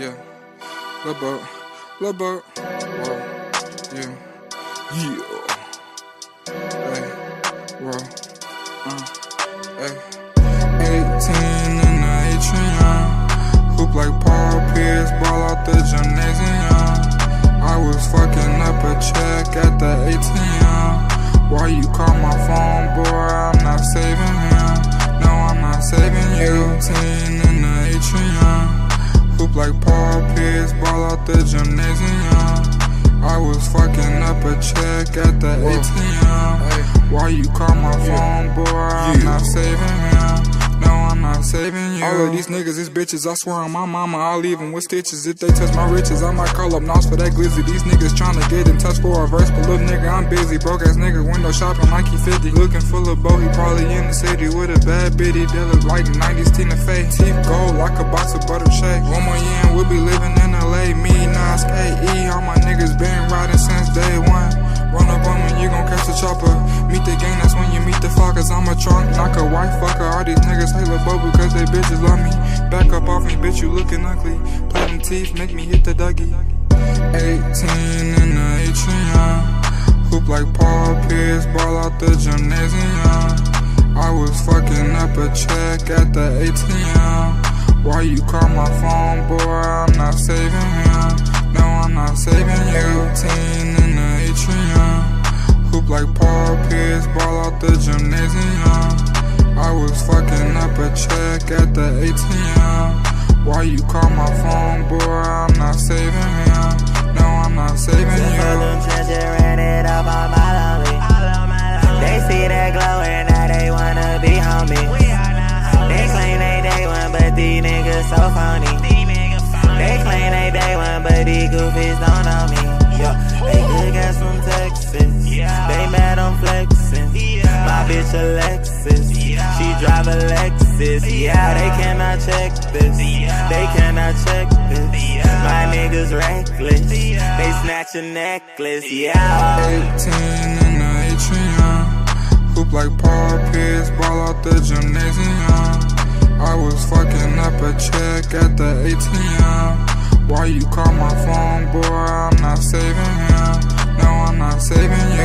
Yeah. Lil boat. Lil boat. Whoa. Yeah. Yeah. Hey. Whoa. Uh. Hey. 18 in the atrium. Hoop like Paul Pierce. Ball out the gymnasium. I was fucking up a check at the ATM. Why you call my phone, boy? I'm not saving ball out the gymnasium. I was fucking up a check at the ATM. Why you call my phone, boy? I'm not saving him. No, I'm not saving you. All of these niggas is bitches. I swear on my mama, I'll leave them with stitches. If they touch my riches, I might call up Nos for that glizzy. These niggas tryna get in touch for a verse, but little nigga, I'm busy. Broke ass nigga, window shopping like he 50. Looking full of bow, he probably in the city with a bad bitty that look like 90s Tina Fey. Teeth gold like a box of butter shake. One more year and we'll be chopper. Meet the gang, that's when you meet the fuckers. I'm a trunk, knock a white fucker. All these niggas hate Lil because they bitches love me. Back up off me, bitch, you looking ugly. Play them teeth, make me hit the Dougie. 18 in the atrium. Hoop like Paul Pierce, ball out the gymnasium. I was fucking up a check at the ATM. Why you call my phone, boy? Like Paul Pierce, ball out the gymnasium. I was fucking up a check at the ATM. Why you call my phone, boy? I'm not saving him. No, I'm not saving Just you. them trenches, ran it up on my lonely. They see that glow and now they wanna be homie. They claim they day one, but these niggas so phony. They claim they day one, but these goofies don't know me. Bitch Alexis, she drive a Lexus. Yeah, they cannot check this. They cannot check this. My niggas reckless. They snatch a necklace. Yeah. 18 in the atrium. Hoop like Paul Pierce, ball out the gymnasium. I was fucking up a check at the ATM. Why you call my phone, boy? I'm not saving him. No, I'm not saving you.